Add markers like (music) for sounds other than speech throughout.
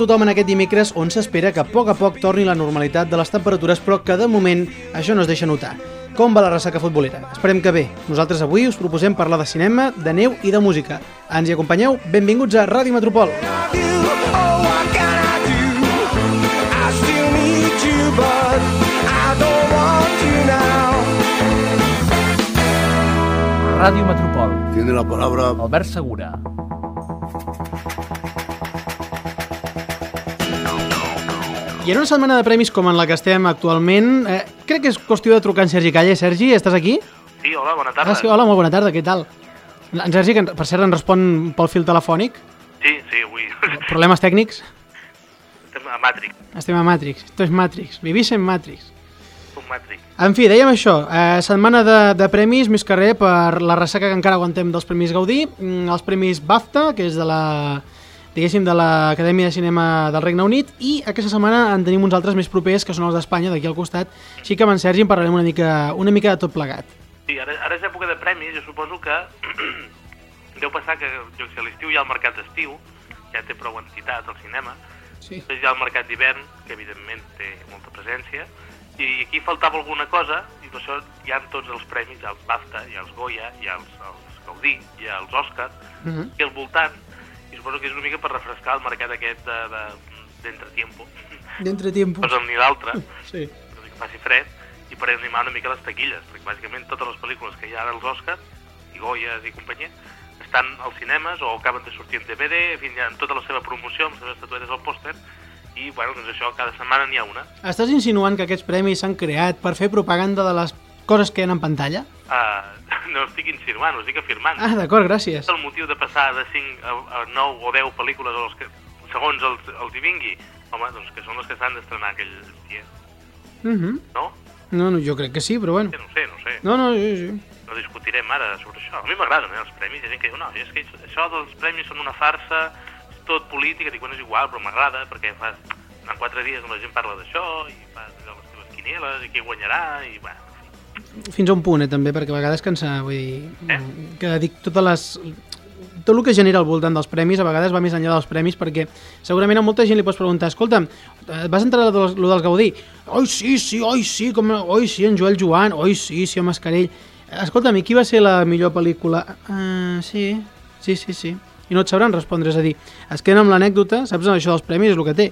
Tothom en aquest dimecres on s'espera que a poc a poc torni la normalitat de les temperatures però que de moment això no es deixa notar. Com va la ressaca futbolera? Esperem que bé. Nosaltres avui us proposem parlar de cinema, de neu i de música. Ens hi acompanyeu? Benvinguts a Ràdio Metropol. Ràdio Metropol. Tiene la palabra Albert Segura. I en una setmana de premis com en la que estem actualment, eh, crec que és qüestió de trucar en Sergi Calle. Sergi, estàs aquí? Sí, hola, bona tarda. Ah, sí, hola, molt bona tarda, què tal? En Sergi, que per cert ens respon pel fil telefònic. Sí, sí, avui (laughs) Problemes tècnics? estem a Matrix, Estem a Matrix. Esto es Matrix. Vivís en Matrix. un Matrix. En fi, dèiem això, eh, setmana de, de premis, més que res per la ressaca que encara aguantem dels Premis Gaudí, mm, els Premis BAFTA, que és de la diguéssim, de l'Acadèmia de Cinema del Regne Unit, i aquesta setmana en tenim uns altres més propers, que són els d'Espanya, d'aquí al costat, així que amb en Sergi en parlarem una mica, una mica de tot plegat. Sí, ara, ara és època de premis, jo suposo que (clears throat) deu passar que jo sé, a l'estiu hi ha el mercat d'estiu, ja té prou entitat al cinema, Sí. després hi ha el mercat d'hivern, que evidentment té molta presència, i aquí faltava alguna cosa, i per això hi ha tots els premis, hi ha els BAFTA, hi ha els Goya, hi ha els, els Gaudí, hi ha els Òscar, Uh -huh. i al voltant, i suposo que és una mica per refrescar el mercat aquest de, de, d'entretiempo, D'entretiempo. no ni l'altre, (laughs) Sí. que faci fred, i per animar una mica les taquilles, perquè bàsicament totes les pel·lícules que hi ha ara als Oscars, i Goyes i companyia, estan als cinemes o acaben de sortir en DVD, en fi, en tota la seva promoció, amb les seves estatuetes al pòster, i bueno, doncs això, cada setmana n'hi ha una. Estàs insinuant que aquests premis s'han creat per fer propaganda de les coses que hi ha en pantalla? Uh, no estic insinuant, ho estic afirmant. Ah, d'acord, gràcies. El motiu de passar de 5 a, a 9 o 10 pel·lícules o els que, segons els, els hi vingui, home, doncs que són les que s'han d'estrenar aquell dia, Uh -huh. no? No, no, jo crec que sí, però bueno. Sí, no sé, no sé. No, no, sí, sí. no discutirem ara sobre això. A mi m'agraden eh, els premis, hi ha gent que diu, no, és que això dels premis són una farsa, és tot política, dic, bueno, és igual, però m'agrada, perquè fas, en quatre dies la gent parla d'això, i fas allò, les teves quinieles, i qui guanyarà, i bueno. Fins a un punt, eh, també, perquè a vegades cansa, vull dir, Eh? que dic totes les... Tot el que genera al voltant dels premis a vegades va més enllà dels premis perquè segurament a molta gent li pots preguntar escolta, eh, vas entrar a lo dels, Gaudí? Oi, sí, sí, oi, sí, com, oi, sí, en Joel Joan, oi, sí, sí, en Mascarell. Escolta'm, i qui va ser la millor pel·lícula? Uh, sí, sí, sí, sí. I no et sabran respondre, és a dir, es queden amb l'anècdota, saps, això dels premis és el que té.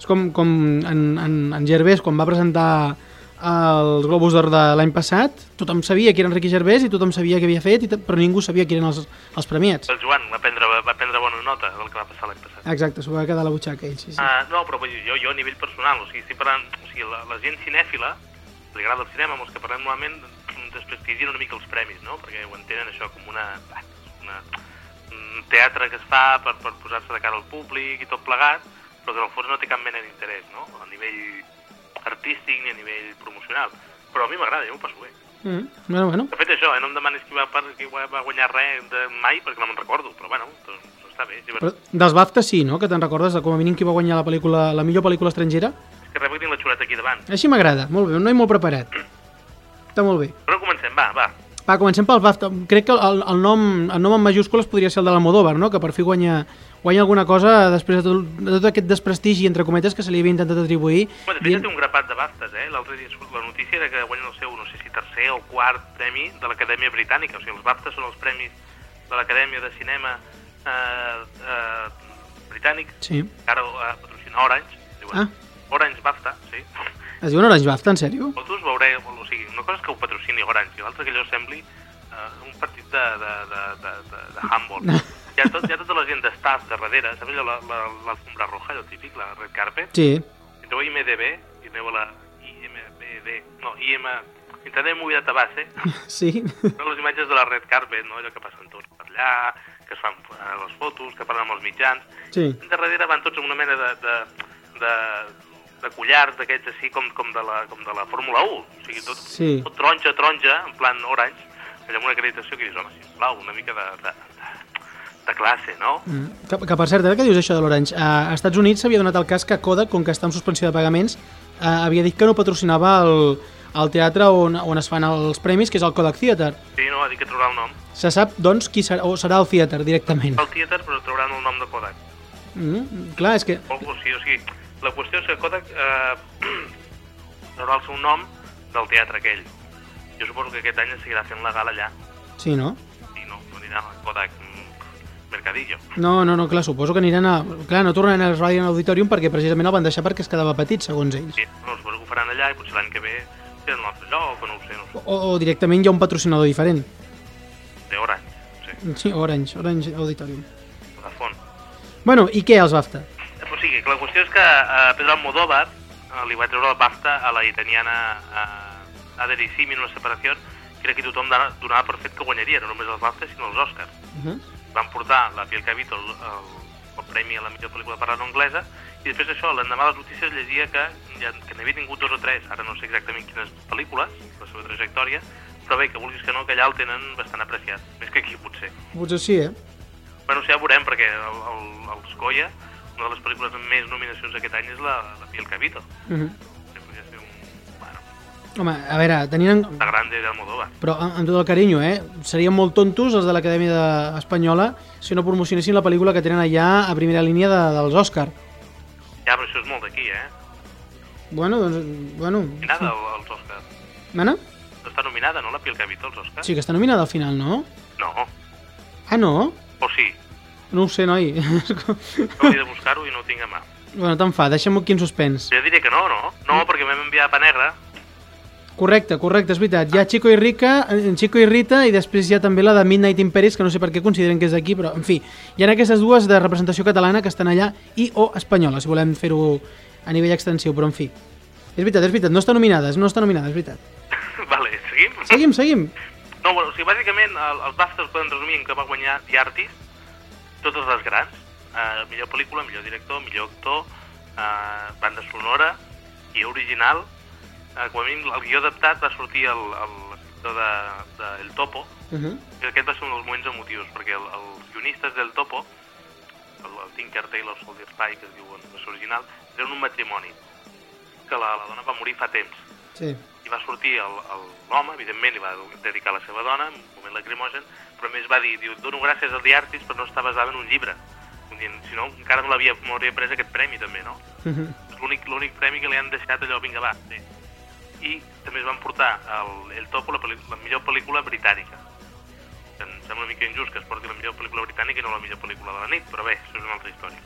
És com, com en, en, en Gervais, quan va presentar els Globus d'Or de l'any passat, tothom sabia qui era Enrique Gervais i tothom sabia què havia fet, però ningú sabia qui eren els, els premiats. El Joan va prendre, va prendre bona nota del que va passar l'any passat. Exacte, s'ho va quedar a la butxaca ell, sí, sí. Uh, no, però vull dir, jo, jo a nivell personal, o sigui, estic parlant, o sigui, la, la gent cinèfila, li agrada el cinema, amb els que parlem normalment, desprestigien una mica els premis, no? Perquè ho entenen això com una, una un teatre que es fa per, per posar-se de cara al públic i tot plegat, però que en el fons no té cap mena d'interès, no? A nivell artístic ni a nivell promocional. Però a mi m'agrada, jo m'ho passo bé. Mm. Bueno, bueno. De fet, això, eh? no em demanis qui va, qui va guanyar res de mai, perquè no me'n recordo, però bueno, doncs, doncs està bé. És Però dels BAFTA sí, no?, que te'n recordes de com a mínim qui va guanyar la pel·lícula, la millor pel·lícula estrangera? És que perquè tinc la xuleta aquí davant. Així m'agrada, molt bé, un noi molt preparat. Està molt bé. Però comencem, va, va. Va, comencem pel BAFTA. Crec que el, el, nom, el nom en majúscules podria ser el de l'Almodóvar, no?, que per fi guanya, guanya alguna cosa després de tot, de tot aquest desprestigi, entre cometes, que se li havia intentat atribuir. Home, de fet, ja té un grapat de baftes, eh? L'altre dia la notícia era que guanyen el seu, no sé si tercer o quart premi de l'Acadèmia Britànica. O sigui, els baftes són els premis de l'Acadèmia de Cinema eh, eh, britànic, Sí. que ara eh, patrocina Orange. Diuen, Ah. Orange BAFTA, sí. Es diuen Orange BAFTA, en sèrio? Vosaltres veureu, o sigui, una cosa és que ho patrocini Orange i l'altra que allò sembli eh, un partit de, de, de, de, de, de handball. Hi ha, tot, hi ha tota la gent d'estaff de darrere, saps allò, la- la- l'alfombra roja, allò típic, la red carpet? Sí. Entreu a IMDB i aneu a la IMBD, no, IM... Internet a base, (laughs) Sí. són les imatges de la red carpet, no? allò que passen tots per allà, que es fan eh, les fotos, que parlen amb els mitjans. Sí. Darrere van tots amb una mena de, de, de, de collars d'aquests així com, com, de la, com de la Fórmula 1. O sigui, tot, Sí. tot taronja, taronja, en plan orange, allà amb una acreditació que dius, home, sisplau, una mica de, de, de, de classe, no? Mm. Que, que per cert, ara que dius això de l'Orange, a Estats Units s'havia donat el cas que Kodak, com que està en suspensió de pagaments, eh, havia dit que no patrocinava el, el teatre on, on es fan els premis, que és el Kodak Theater. Sí, no, ha dit que traurà el nom. Se sap, doncs, qui serà, o serà el Theater directament. El Theater, però trauran el nom de Kodak. Mm, clar, és que... O algo així, o sigui, la qüestió és que Kodak eh, (clears throat) rebrà el seu nom del teatre aquell. Jo suposo que aquest any seguirà fent la gala allà. Sí, no? I no, no anirà a Kodak Mercadillo. No, no, no, clar, suposo que aniran a... Clar, no tornaran al Radiant Auditorium perquè precisament el van deixar perquè es quedava petit, segons ells. Sí, no, suposo que ho faran allà i potser l'any que ve tenen un altre lloc, o no ho sé, no ho sé. O, o directament hi ha un patrocinador diferent. De Orange, sí, Sí, Orange, Orange Auditorium. de font. Bueno, i què, els BAFTA? O sigui, que la qüestió és que a Pedro Almodóvar eh, li va treure el BAFTA a la italiana eh, Ader i Simi en una separació que era que tothom dona- donava per fet que guanyaria, no només els BAFTA sinó els Oscars. Uh -huh. Van portar la Piel Cabito el, el, el premi a la millor pel·lícula parlant anglesa i després d'això, l'endemà de les notícies llegia que, ja, que n'havia tingut dos o tres, ara no sé exactament quines pel·lícules, la seva trajectòria, però bé, que vulguis que no, que allà el tenen bastant apreciat, més que aquí potser. Potser sí, eh? Bueno, sí, ja veurem, perquè el, el, els Goya, una de les pel·lícules amb més nominacions aquest any és la, la Piel Cabito. Uh -huh. Home, a veure, tenint... en- la grande d'Almodóvar. Però amb, amb tot el carinyo, eh? Serien molt tontos els de l'Acadèmia de- Espanyola si no promocionessin la pel·lícula que tenen allà a primera línia de, dels Òscar. Ja, però això és molt d'aquí, eh? Bueno, doncs... Bueno... Nominada al- als Oscars. Mana? Està nominada, no, la Piel Cabito als Oscars? Sí que està nominada al final, no? No, Ah, no? o sí. No ho sé, noi. (laughs) Hauria de buscar-ho i no ho tinc a mà. bueno, te'n fa, deixa'm aquí en suspens. Jo diré que no, no? No, perquè m'hem enviat a pa negra. Correcte, correcte, és veritat. Hi ha Chico i Rica, eh, Chico i Rita, i després hi ha també la de Midnight in Paris, que no sé per què consideren que és d'aquí, però, en fi, hi ha aquestes dues de representació catalana que estan allà, i o espanyola, si volem fer-ho a nivell extensiu, però en fi. És veritat, és veritat, no està nominada, no està nominada, és veritat. (laughs) vale, seguim? Seguim, seguim. No, bueno, o sigui, bàsicament el, els BAFTA es poden resumir en que va guanyar The Artist, totes les grans, uh, millor pel·lícula, millor director, millor actor, uh, banda sonora i original. Uh, com a mínim, el guió adaptat va sortir el, el de, de El Topo, Uh -huh. i aquest va ser un dels moments emotius, perquè el, els guionistes del Topo, el, el Tinker Taylor Soldier Spy, que es diu en versió original, eren un matrimoni, que la, la dona va morir fa temps, Sí. i va sortir l'home, evidentment, li va dedicar a la seva dona, en un moment lacrimogen, però a més va dir, diu, dono gràcies al The Artist, però no està basada en un llibre. Dient, si no, encara m'hauria pres aquest premi, també, no? Uh -huh. És l'únic premi que li han deixat allò, vinga, va, sí. I també es van portar el, el Topo, la, la millor pel·lícula britànica. Em sembla una mica injust que es porti la millor pel·lícula britànica i no la millor pel·lícula de la nit, però bé, això és una altra història.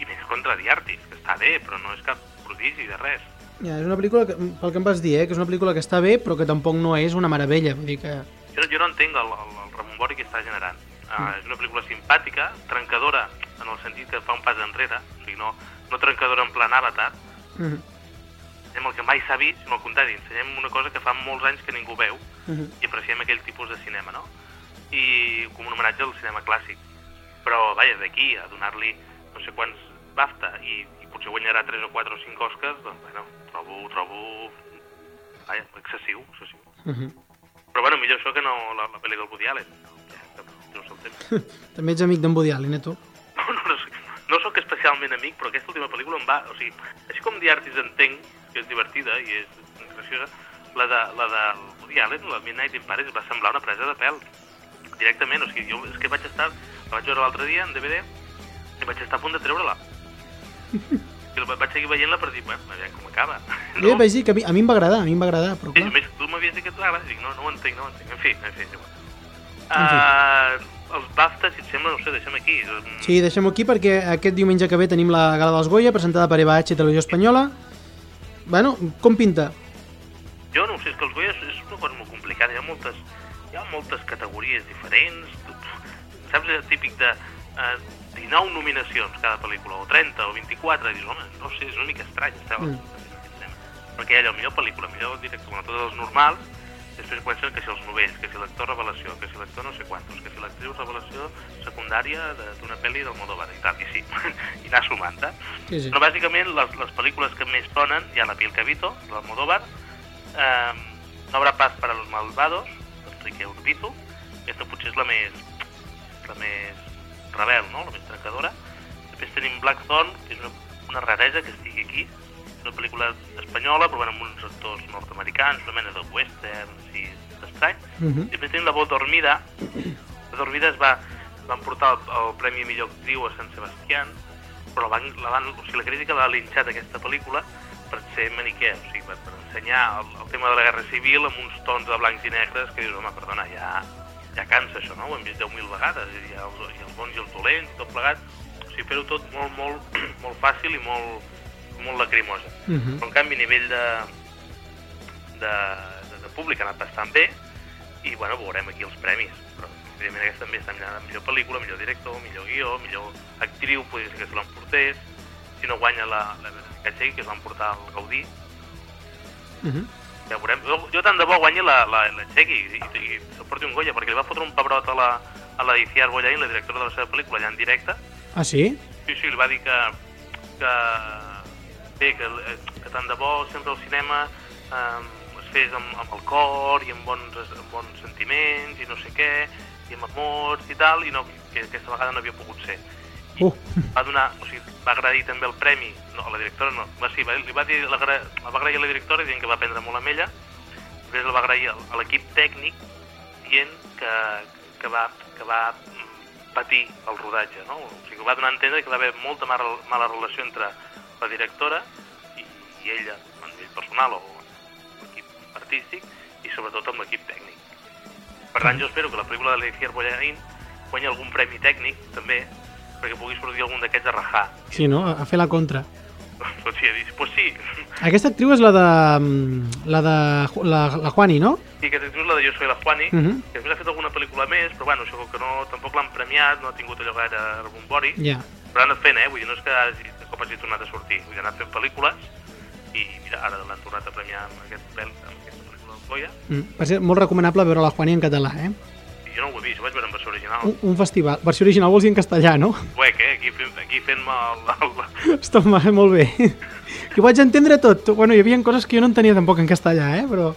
I més contra The Artist, que està bé, però no és cap prodigi de res. Ja, és una pel·lícula, que, pel que em vas dir, eh, que és una pel·lícula que està bé, però que tampoc no és una meravella, vull dir que... Jo, jo no entenc el, el, el rebombori que està generant. Uh, és una pel·lícula simpàtica, trencadora en el sentit que fa un pas enrere, o sigui, no, no trencadora en plan avatar, Uh -huh. Ensenyem el que mai s'ha vist, sinó al contrari, ensenyem una cosa que fa molts anys que ningú veu Uh -huh. i apreciem aquell tipus de cinema, no? I com un homenatge al cinema clàssic. Però, vaja, d'aquí a donar-li no sé quants BAFTA i, i potser guanyarà 3 o 4 o 5 Oscars, doncs, bueno, trobo, trobo, vaja, excessiu, excessiu. Uh -huh. Però, bueno, millor això que no la, la pel·li del Woody Allen. Ja, que no sé. (laughs) També ets amic d'en Woody Allen, eh, tu? No, no, no, no sóc especialment amic, però aquesta última pel·lícula em va... O sigui, així com The Artist entenc, que és divertida i és graciosa, la de, la de Woody Allen, la Midnight in Paris, va semblar una presa de pèl. Directament, o sigui, jo és que vaig estar... La vaig veure l'altre dia en DVD i vaig estar a punt de treure-la. (laughs) I vaig seguir veient-la per dir, bueno, aviam com acaba. (laughs) Jo ja vaig dir que a mi, a mi em va agradar, a mi em va agradar, però Sí, clar... a més, tu m'havies dit que t'agrada, i dic, no, no ho entenc, no ho entenc. En fi, en fi, igual. En fi. Uh, els BAFTA, si et sembla, no sé, deixem aquí. Sí, deixem-ho aquí perquè aquest diumenge que ve tenim la Gala dels Goya, presentada per Eva H. Televisió Espanyola. Bueno, com pinta? Jo no sé, és que els Goya és, una cosa molt complicada, hi ha moltes, hi ha moltes categories diferents, saps, el típic de eh, 19 nominacions cada pel·lícula, o 30 o 24, i dius, home, no sé, és una mica estrany estar Mm. perquè hi ha allò, millor pel·lícula, millor director, bueno, tots els normals, després comencen que si els novells, que si l'actor revelació, que si l'actor no sé quantos, que si l'actriu revelació secundària de- d'una pel·li del Modovar i tal, i sí, (laughs) i anar sumant, eh? Sí, sí. Però bàsicament les, les pel·lícules que més sonen hi ha La piel Cabito, de Almodóvar, eh, No habrá paz para los malvados, d'Enrique Urbito, aquesta potser és la més, la més rebel, no? la més trencadora. Després tenim Blackthorn, que és una, una raresa que estigui aquí, una pel·lícula espanyola, però bueno, amb uns actors nord-americans, una mena de western, així, estrany. Uh -huh. Després tenim La Voz Dormida. La Dormida es va, van portar el, el Premi Millor Actriu a Sant Sebastián però la, van, la, van, o sigui, la crítica l'ha linxat aquesta pel·lícula per ser maniquea, o sigui, per, per ensenyar el, el tema de la guerra civil amb uns tons de blancs i negres que dius, home, perdona, ja, ja cansa això, no? Ho hem vist 10.000 vegades, i, els, i els bons i els dolents, tot plegat, o sigui, fer-ho tot molt, molt, (clears throat) molt fàcil i molt, molt lacrimosa. Uh -huh. Però, en canvi, a nivell de, de, de, de públic ha anat bastant bé, i, bueno, veurem aquí els premis. Però, evidentment, aquesta també està nominada a millor pel·lícula, millor director, millor guió, millor actriu, podria ser que se l'emportés. Si no guanya la, la Txell, que es va emportar el Gaudí, Uh -huh. ja veurem. Jo, jo tant de bo guanyi la, la, la Txegui i, i, i se'l porti un Goya, perquè li va fotre un pebrot a la, a la Iciar Bollaín, la directora de la seva pel·lícula, allà en directe. Ah, sí? Sí, sí, li va dir que, que bé, que, que tant de bo sempre el cinema eh, es fes amb, amb el cor i amb bons, amb bons sentiments i no sé què, i amb amors i tal, i no, que aquesta vegada no havia pogut ser. Uh. Va donar, o sigui, va agrair també el premi, no, a la directora no, va, sí, va, li va dir, la, la va agrair a la directora dient que va aprendre molt amb ella, després el va agrair a l'equip tècnic dient que, que, va, que va mm, patir el rodatge, no? O sigui, que va donar a entendre que va haver molta mala, mala relació entre la directora i, i ella, a nivell personal o l'equip artístic, i sobretot amb l'equip tècnic. Per tant, jo espero que la pel·lícula de l'Iciar Bollaín guanyi algun premi tècnic, també, perquè pugui sortir algun d'aquests a rajar. Sí, no? A fer la contra. (laughs) Ha dit, pues sí, Aquesta actriu és la de... mm, la de... la, la Juani, no? sí, aquesta actriu és la de Jo soy la Juani, Uh -huh. que després ha fet alguna pel·lícula més, però bueno, això que no, tampoc l'han premiat, no ha tingut allò gaire rebombori, Ja. però ha anat fent, eh? Vull dir, no és que hagi, cop hagi tornat a sortir, vull anat fent pel·lícules, i mira, ara l'han tornat a premiar amb, aquest amb aquesta pel·lícula del Goya, Mm. Per ser molt recomanable veure la Juani en català, eh? jo no ho he vist, ho vaig veure en versió original. Un, un festival. Versió original vols dir en castellà, no? Uec, eh? Aquí, aquí fent-me el, el, Està molt bé. Que ho vaig entendre tot. Bueno, hi havia coses que jo no entenia tampoc en castellà, eh? Però...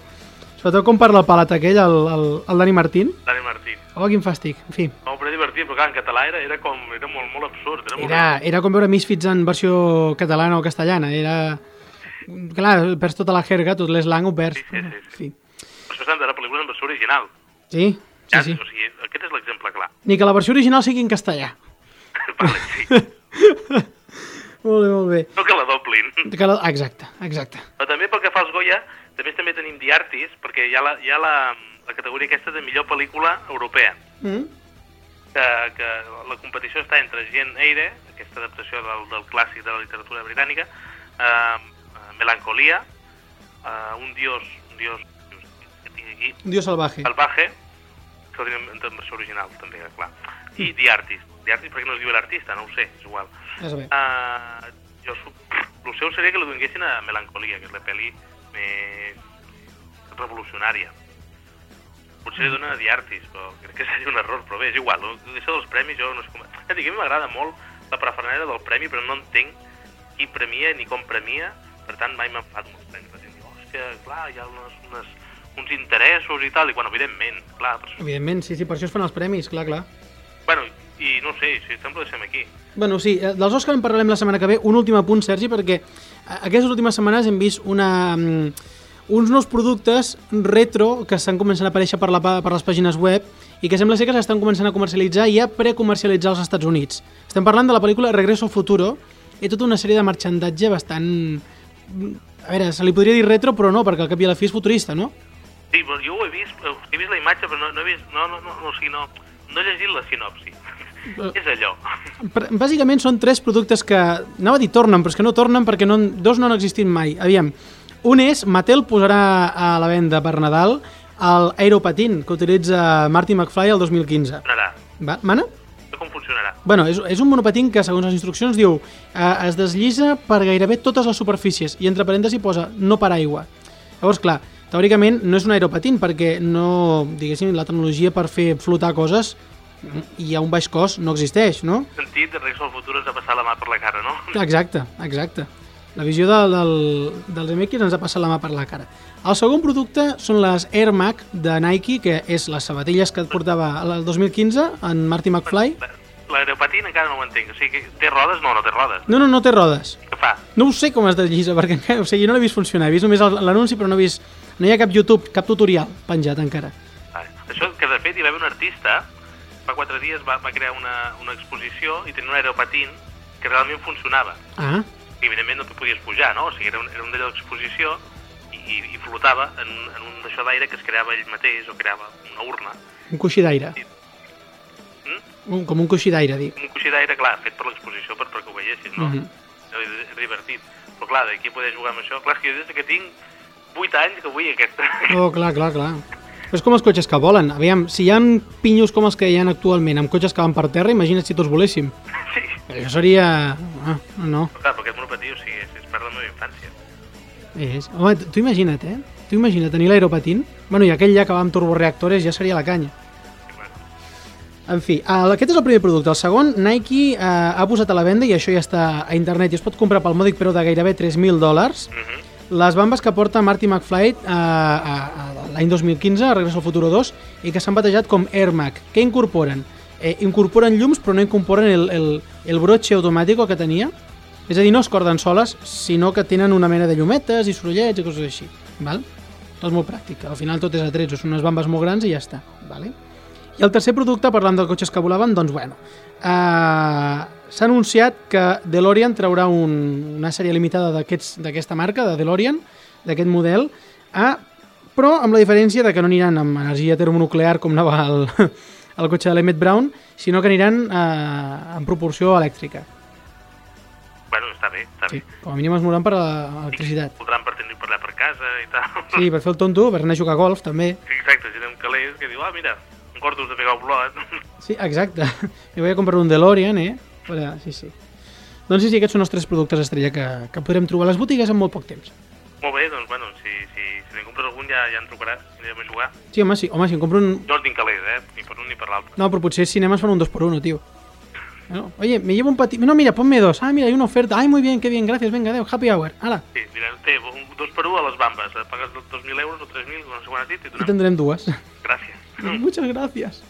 Sobretot com parla el palat aquell, el, el, el Dani Martín. Dani Martín. Oh, quin fàstic. En fi, No, però era divertit, però clar, en català era, era com, era molt, molt absurd. Era, molt... era, era com veure Misfits en versió catalana o castellana. Era... Clar, perds tota la jerga, tot l'eslang ho perds. Sí, sí, sí, sí. En fi. Per això s'han de pel·lícules en versió original. Sí, sí, Ja, sí. O sigui, aquest és l'exemple clar. Ni que la versió original sigui en castellà. (laughs) vale, sí. (laughs) Molt bé, molt bé. No que la doblin. Que la... Exacte, exacte. Però també pel que fa als Goya, també també tenim The Artist, perquè hi ha la, hi ha la, la categoria aquesta de millor pel·lícula europea. Mm? Que, que la competició està entre Jean Eyre, aquesta adaptació del, del clàssic de la literatura britànica, eh, Melancolia, eh, Un dios, un dios que tinc aquí, Un dios salvaje. Salvaje, que ho tenim en versió original, també, clar. I The Artist. The Artist, per què no es diu l'artista? No ho sé, és igual. Ja sabem. Uh, jo, el seu seria que li donguessin a Melancolia, que és la pel·li més revolucionària. Potser li donen a però crec que seria un error, però bé, és igual. Això dels premis jo no és com... Ja dic, a mi m'agrada molt la preferència del premi, però no entenc qui premia ni com premia, per tant mai m'enfado amb els premis. La gent diu, hòstia, clar, hi ha unes, unes, uns interessos i tal, i bueno, evidentment, clar, per això... Evidentment, sí, sí, per això es fan els premis, clar, clar. Bueno, i no sé, si sembla deixem aquí. Bueno, sí, eh, dels Òscar en parlarem la setmana que ve. Un últim apunt, Sergi, perquè eh, aquestes últimes setmanes hem vist una, mm, uns nous productes retro que estan començant a aparèixer per, la, per les pàgines web i que sembla ser que s'estan començant a comercialitzar i a precomercialitzar als Estats Units. Estem parlant de la pel·lícula Regreso al Futuro i tota una sèrie de marxandatge bastant... A veure, se li podria dir retro, però no, perquè al cap i a la fi és futurista, no? Sí, però jo ho he vist, eh, he vist la imatge, però no, no he vist, no, no, no, no, o sigui, no, no he llegit la sinopsi. (laughs) és allò. Bàsicament són tres productes que, anava a dir tornen, però és que no tornen perquè no, dos no han existit mai. Aviam, un és, Mattel posarà a la venda per Nadal el Aeropatin que utilitza Marty McFly el 2015. Funcionarà. Va, mana? Com funcionarà. Bueno, és, és un monopatín que, segons les instruccions, diu eh, es deslliza per gairebé totes les superfícies i entre parèntesis posa no per aigua. Llavors, clar, teòricament no és un aeropatín perquè no, diguéssim, la tecnologia per fer flotar coses i a un baix cost no existeix, no? En sentit, de Regreso al futur ens ha passat la mà per la cara, no? Exacte, exacte. La visió de, del, dels Zemeckis ens ha passat la mà per la cara. El segon producte són les Air Mac de Nike, que és les sabatilles que et portava el 2015 en Marty McFly. La- L'aeropatín encara no ho entenc. O sigui, té rodes? No, no té rodes. No, no, no té rodes. Què fa? No ho sé com es deslliza, perquè encara, (laughs) o sigui, no l'he vist funcionar. He vist només l'anunci, però no he vist... No hi ha cap YouTube, cap tutorial penjat encara. Això que, de fet, hi va haver un artista, fa quatre dies va, va crear una, una exposició i tenia un aeropatín que realment funcionava. Ah, I evidentment no t'hi podies pujar, no? O sigui, era un, era un d'allò d'exposició i, i, i flotava en, en un d'això d'aire que es creava ell mateix o creava una urna. un coixí d'aire. Mm? Un, com un coixí d'aire, dic. Un coixí d'aire, clar, fet per l'exposició per, perquè ho veiessis, no? Mhm. era, era divertit. Però clar, d'aquí poder jugar amb això... Clar, és que jo des que tinc 8 anys que vull aquesta... Oh, clar, clar, clar. Però és com els cotxes que volen. Aviam, si hi ha pinyos com els que hi ha actualment amb cotxes que van per terra, imagina't si tots voléssim. sí. Això seria... Ah, no. Però clar, però aquest monopatí, o sigui, és, és part de la meva infància. És... Home, tu imagina't, eh? Tu imagina't tenir l'aeropatín. Bueno, i aquell ja que va amb turboreactores ja seria la canya. En fi, aquest és el primer producte. El segon, Nike eh, ha posat a la venda i això ja està a internet i es pot comprar pel mòdic preu de gairebé 3.000 dòlars. Mhm. Les bambes que porta Marty McFly eh, a, a, l'any 2015, a Regreso al Futuro 2, i que s'han batejat com Air Mac. Què incorporen? Eh, incorporen llums però no incorporen el, el, el broche automàtic que tenia. És a dir, no es corden soles, sinó que tenen una mena de llumetes i sorollets i coses així. Val? Tot molt pràctic. Al final tot és a trets, són unes bambes molt grans i ja està. Vale? I el tercer producte, parlant dels cotxes que volaven, doncs bueno, eh, s'ha anunciat que DeLorean traurà un, una sèrie limitada d'aquesta marca, de DeLorean, d'aquest model, eh, però amb la diferència de que no aniran amb energia termonuclear com anava el, el cotxe de l'Emmett Brown, sinó que aniran eh, en proporció elèctrica. Bueno, està bé, està Sí, bé. com a mínim es mouran per l'electricitat. Voldran per tenir per allà per casa i tal. Sí, per fer el tonto, per anar a jugar a golf també. Exacte, gent amb calés que diu, ah, mira, em corto de pegar un blot. (laughs) Sí, exacte. Jo voy a comprar un DeLorean, eh? Però, sí, sí. Doncs sí, sí, aquests són els tres productes estrella que, que podrem trobar a les botigues en molt poc temps. Molt bé, doncs, bueno, si, si, si n'hi compres algun ja, ja en trucaràs, anirem a jugar. Sí, home, sí, home, si em compro un... Jo no tinc calés, eh? Ni per un ni per l'altre. No, però potser els cinemes fan un 2 por 1 tio. No, oye, me llevo un patí... No, mira, ponme dos. Ah, mira, hay una oferta. Ay, muy bien, qué bien, gracias. Venga, adeu, happy hour. Hala, Sí, mira, té un, dos per un a les bambes. Eh, Pagues 2.000 euros o 3.000, no sé quan has dit, i i donem... tindrem dues. Gràcies. (laughs) Muchas gracias.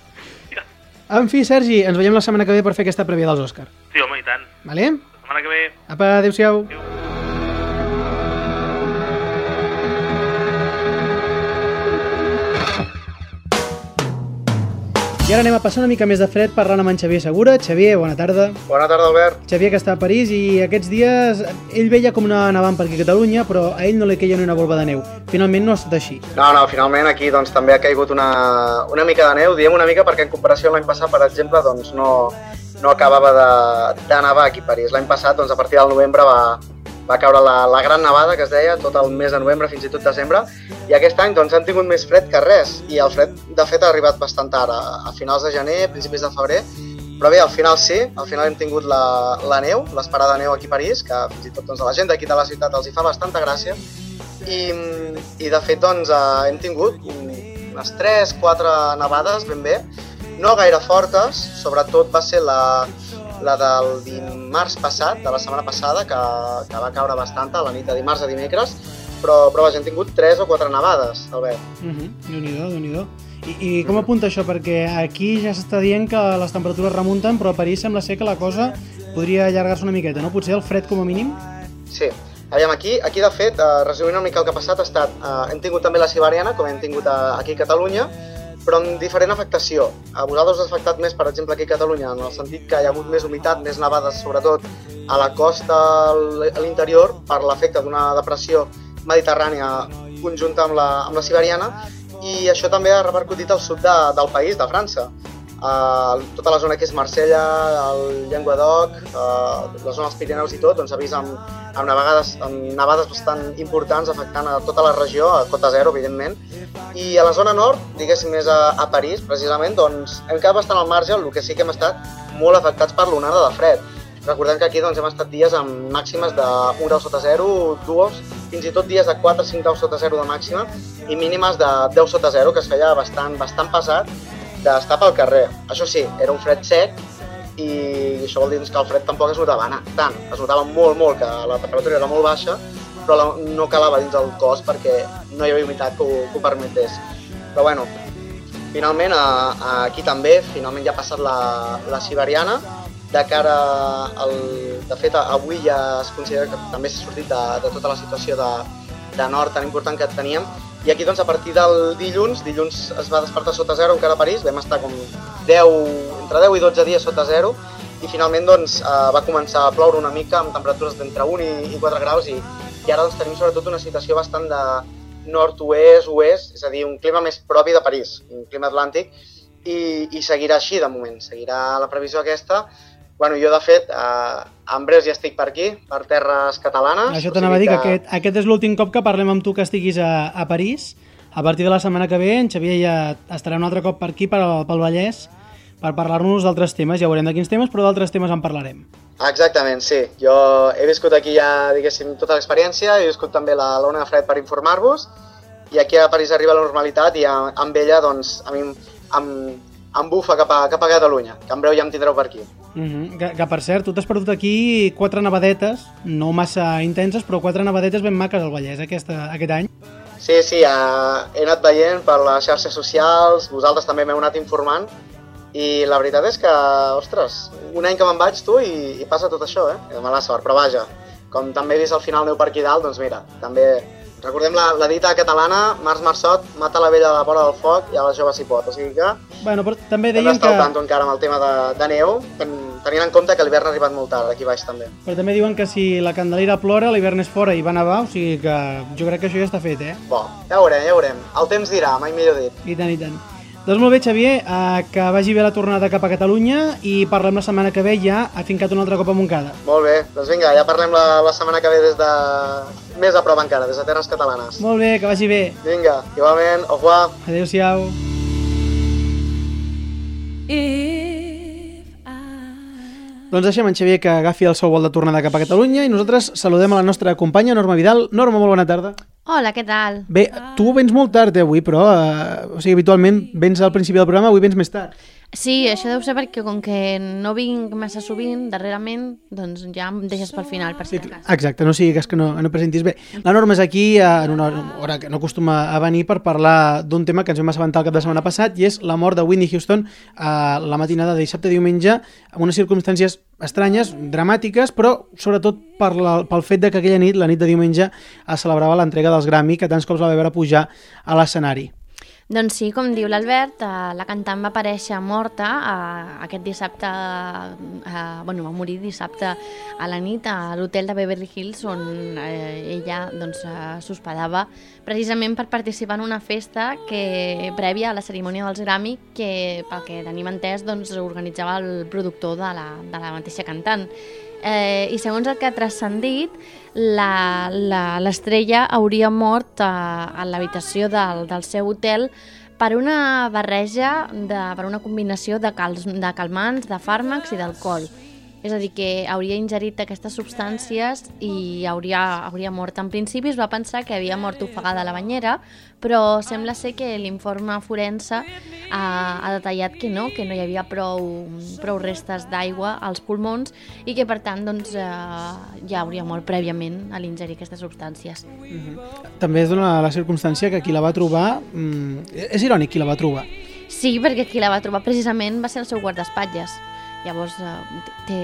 Mira. En fi, Sergi, ens veiem la setmana que ve per fer aquesta prèvia dels Òscar. Sí, home, i tant. Vale? La setmana que ve... Apa, adeu-siau. I ara anem a passar una mica més de fred parlant amb en Xavier Segura. Xavier, bona tarda. Bona tarda, Albert. Xavier que està a París i aquests dies ell veia com una nevant per aquí a Catalunya, però a ell no li queia ni una volva de neu. Finalment no ha estat així. No, no, finalment aquí doncs, també ha caigut una, una mica de neu. Diem una mica perquè en comparació amb l'any passat, per exemple, doncs, no, no acabava de, de nevar aquí a París. L'any passat, doncs, a partir del novembre, va, va caure la, la gran nevada, que es deia, tot el mes de novembre fins i tot desembre, i aquest any doncs, han tingut més fred que res, i el fred, de fet, ha arribat bastant tard, a, a finals de gener, principis de febrer, però bé, al final sí, al final hem tingut la, la neu, l'esperada neu aquí a París, que fins i tot doncs, a la gent d'aquí de la ciutat els hi fa bastanta gràcia, i, i de fet doncs, eh, hem tingut unes 3-4 nevades ben bé, no gaire fortes, sobretot va ser la, la del dimarts passat, de la setmana passada, que, que va caure bastanta, la nit de dimarts a dimecres, però, però vaja, hem tingut 3 o 4 nevades, Albert. Uh -huh. Déu-n'hi-do, déu nhi déu I, I com apunta això? Perquè aquí ja s'està dient que les temperatures remunten, però a París sembla ser que la cosa podria allargar-se una miqueta, no? Potser el fred com a mínim? Sí, aviam, aquí, aquí de fet, eh, resumint una mica el que ha passat, ha estat, eh, hem tingut també la siberiana, com hem tingut a, aquí a Catalunya, però amb diferent afectació. A vosaltres us ha afectat més, per exemple, aquí a Catalunya, en el sentit que hi ha hagut més humitat, més nevades, sobretot a la costa, a l'interior, per l'efecte d'una depressió mediterrània conjunta amb la, amb la siberiana, i això també ha repercutit al sud de, del país, de França. Uh, tota la zona que és Marsella, el Llenguadoc, uh, la zona dels Pirineus i tot, doncs s'ha vist amb, amb, nevades, amb nevades bastant importants afectant a tota la regió, a cota zero, evidentment. I a la zona nord, diguéssim més a, a París, precisament, doncs hem quedat bastant al marge, el que sí que hem estat molt afectats per l'onada de fred. Recordem que aquí doncs, hem estat dies amb màximes de 1 grau sota 0, 2, fins i tot dies de 4-5 graus sota 0 de màxima i mínimes de 10 sota 0, que es feia bastant, bastant pesat d'estar pel carrer. Això sí, era un fred sec i això vol dir que el fred tampoc es notava tant. Es notava molt, molt, que la temperatura era molt baixa, però la, no calava dins del cos perquè no hi havia humitat que ho, que ho permetés. Però bueno, finalment a, a aquí també, finalment ja ha passat la, la siberiana, de cara al... De fet, avui ja es considera que també s'ha sortit de, de tota la situació de, de nord tan important que teníem, i aquí doncs a partir del dilluns, dilluns es va despertar sota zero encara a París, vam estar com 10, entre 10 i 12 dies sota zero, i finalment doncs, eh, va començar a ploure una mica amb temperatures d'entre 1 i, i 4 graus i, i ara doncs, tenim sobretot una situació bastant de nord-oest, oest, és a dir, un clima més propi de París, un clima atlàntic, i, i seguirà així de moment, seguirà la previsió aquesta. Bueno, jo de fet, eh, en breus ja estic per aquí, per terres catalanes. Això o t'anava a sigui dir que aquest, aquest és l'últim cop que parlem amb tu que estiguis a, a París. A partir de la setmana que ve, en Xavier ja estarà un altre cop per aquí, per, pel Vallès, per parlar-nos d'altres temes. Ja veurem de quins temes, però d'altres temes en parlarem. Exactament, sí. Jo he viscut aquí ja, diguéssim, tota l'experiència, he viscut també la l'ona de fred per informar-vos, i aquí a París arriba la normalitat i a, amb ella, doncs, a mi em, em, em bufa cap a, cap a Catalunya, que en breu ja em tindreu per aquí. Uh -huh. que, que, per cert, tu t'has perdut aquí quatre nevadetes, no massa intenses, però quatre nevadetes ben maques al Vallès aquesta, aquest any. Sí, sí, eh, he anat veient per les xarxes socials, vosaltres també m'heu anat informant, i la veritat és que, ostres, un any que me'n vaig tu i, i passa tot això, eh? De mala sort, però vaja, com també he vist al final neu per aquí dalt, doncs mira, també recordem la, la dita catalana, Març Marçot, mata la vella de la vora del foc i a la jove s'hi pot, o sigui que Bueno, però també hem deien d'estar que... al tanto encara amb el tema de, de neu, ten- tenint en compte que l'hivern ha arribat molt tard aquí baix també. Però també diuen que si la Candelera plora, l'hivern és fora i va nevar, o sigui que jo crec que això ja està fet, eh? Bo, ja ho veurem, ja ho veurem. El temps dirà, mai millor dit. I tant, i tant. Doncs molt bé, Xavier, eh, que vagi bé la tornada cap a Catalunya i parlem la setmana que ve ja afincat un altre cop a Montcada. Molt bé, doncs vinga, ja parlem la, la setmana que ve des de... més a prop encara, des de Terres Catalanes. Molt bé, que vagi bé. Vinga, igualment, au revoir. Adéu-siau. Doncs deixem en Xavier que agafi el seu vol de tornada cap a Catalunya i nosaltres saludem a la nostra companya Norma Vidal. Norma, molt bona tarda. Hola, què tal? Bé, tu vens molt tard eh, avui, però eh, o sigui, habitualment vens al principi del programa, avui vens més tard. Sí, això deu ser perquè com que no vinc massa sovint, darrerament, doncs ja em deixes pel final, per si de cas. Exacte, no sigui cas que no, no presentis bé. La Norma és aquí eh, en una hora que no acostuma a venir per parlar d'un tema que ens vam assabentar el cap de setmana passat i és la mort de Whitney Houston a la matinada de dissabte diumenge amb unes circumstàncies estranyes, dramàtiques, però sobretot per la, pel fet de que aquella nit, la nit de diumenge, es celebrava l'entrega dels Grammy, que tants cops la va veure pujar a l'escenari. Doncs sí, com diu l'Albert, eh, la cantant va aparèixer morta eh, aquest dissabte, eh, bueno, va morir dissabte a la nit a l'hotel de Beverly Hills on eh, ella doncs, precisament per participar en una festa que prèvia a la cerimònia dels Grammy que, pel que tenim entès, doncs, organitzava el productor de la, de la mateixa cantant. Eh, I segons el que ha transcendit, la- la- l'estrella hauria mort a, a l'habitació del, del seu hotel per una barreja, de, per una combinació de, cals, de calmants, de fàrmacs i d'alcohol. És a dir, que hauria ingerit aquestes substàncies i hauria, hauria mort. En principi es va pensar que havia mort ofegada a la banyera, però sembla ser que l'informe forense ha, ha detallat que no, que no hi havia prou, prou restes d'aigua als pulmons i que per tant doncs, eh, ja hauria mort prèviament a l'ingerir aquestes substàncies. També es dona la circumstància que qui la va trobar... Mm, és irònic qui la va trobar. Sí, perquè qui la va trobar precisament va ser el seu guardaespatlles. Llavors, eh, té,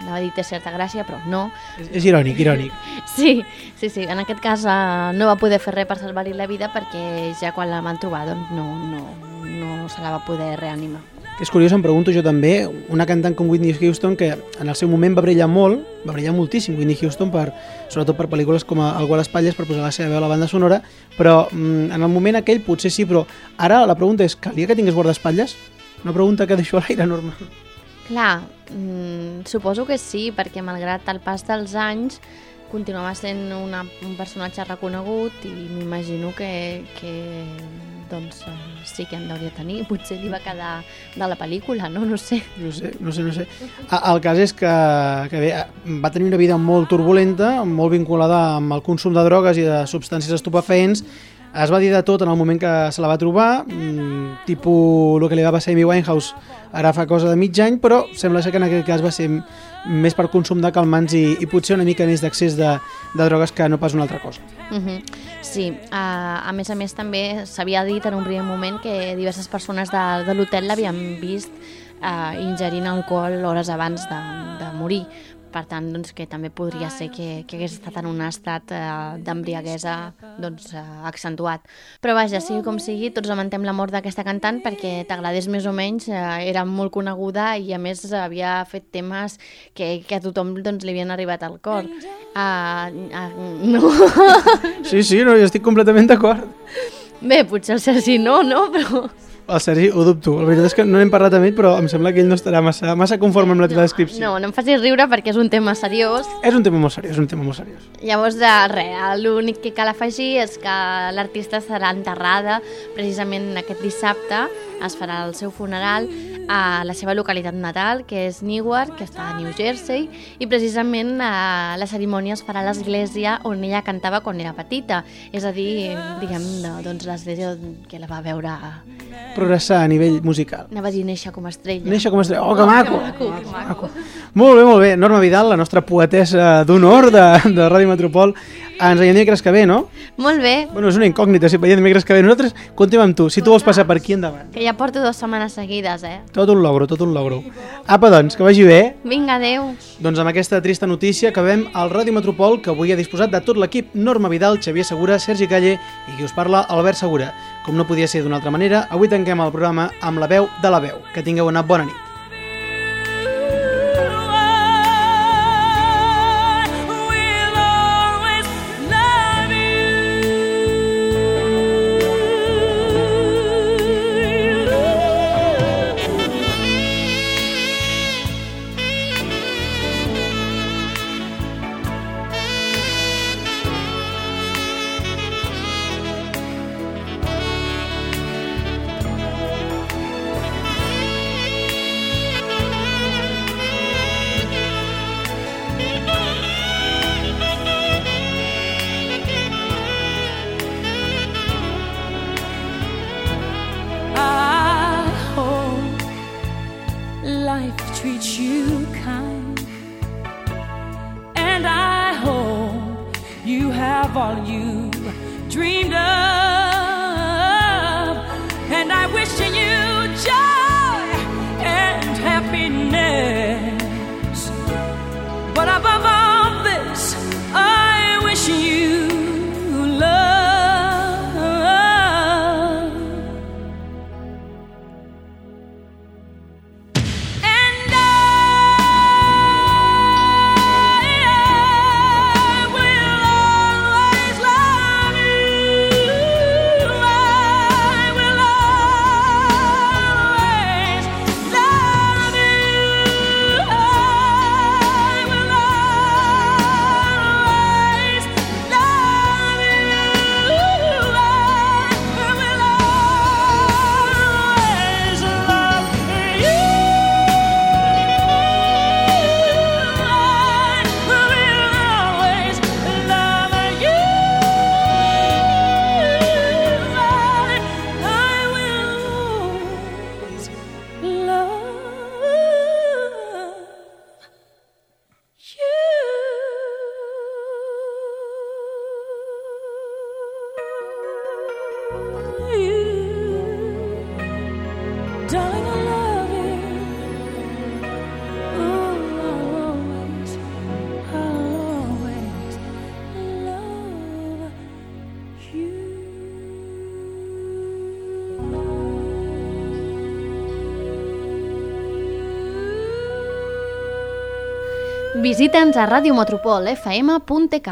anava a dir té certa gràcia, però no. És, és irònic, irònic. (laughs) Sí, sí, sí. En aquest cas eh, no va poder fer res per salvar-li la vida perquè ja quan la van trobar doncs no, no, no se la va poder reanimar. És curiós, em pregunto jo també, una cantant com Whitney Houston que en el seu moment va brillar molt, va brillar moltíssim Whitney Houston, per, sobretot per pel·lícules com El Guardaespatlles, per posar la seva veu a la banda sonora, però mm, en el moment aquell potser sí, però ara la pregunta és, calia que tingués guardaespatlles? Una pregunta que deixo a l'aire normal. Clar, mm, suposo que sí, perquè malgrat el pas dels anys continuava sent una, un personatge reconegut i m'imagino que, que doncs, eh, sí que en deuria tenir. Potser li va quedar de la pel·lícula, no? No sé. No sé, no sé, no sé. El cas és que, que bé, va tenir una vida molt turbulenta, molt vinculada amb el consum de drogues i de substàncies estupefaents. Es va dir de tot en el moment que se la va trobar, mm, tipus el que li va passar a Amy Winehouse ara fa cosa de mig any, però sembla ser que en aquest cas va ser més per consum de calmants i, i potser una mica més d'accés de, de drogues que no pas una altra cosa. Uh -huh. Sí, a, a més a més també s'havia dit en un primer moment que diverses persones de, de l'hotel l'havien vist uh, ingerint alcohol hores abans de, de morir per tant, doncs, que també podria ser que, que hagués estat en un estat eh, d'embriaguesa doncs, eh, accentuat. Però vaja, sigui com sigui, tots lamentem la mort d'aquesta cantant perquè t'agradés més o menys, eh, era molt coneguda i a més havia fet temes que, que a tothom doncs, li havien arribat al cor. Uh, uh, no. Sí, sí, no, jo estic completament d'acord. Bé, potser el Sergi no, no? Però... El Sergi ho dubto. La veritat és que no n'hem parlat amb ell, però em sembla que ell no estarà massa, massa conforme amb la teva descripció. No, no em facis riure perquè és un tema seriós. És un tema molt seriós, un tema molt seriós. Llavors, de res, l'únic que cal afegir és que l'artista serà enterrada precisament aquest dissabte, es farà el seu funeral a la seva localitat natal, que és Newark, que està a New Jersey, i precisament eh, la cerimònia es farà a l'església on ella cantava quan era petita, és a dir, diguem, no, doncs l'església que la va veure, Progressar a nivell musical. anava a dir néixer com a estrella. Néixer com a estrella. Oh, que maco! maco, que maco. Molt bé, molt bé. Norma Vidal, la nostra poetessa d'honor de, de Ràdio Metropol. Ens veiem dimecres que ve, no? Molt bé, Bueno, és una incògnita, si veiem dimecres que ve. Nosaltres continuem amb tu. Si tu vols passar per aquí, endavant. que ja porto dues setmanes seguides, eh? Tot un logro, tot un logro. Apa, doncs, que vagi bé. Vinga, adeu. Doncs amb aquesta trista notícia acabem al Ràdio Metropol que avui ha disposat de tot l'equip Norma Vidal, Xavier Segura, Sergi Calle i qui us parla, Albert Segura. Com no podia ser d'una altra manera, avui tanquem el programa amb la veu de la veu. Que tingueu una bona nit. Have all you dreamed of. Visita'ns a radiometropolfm.k.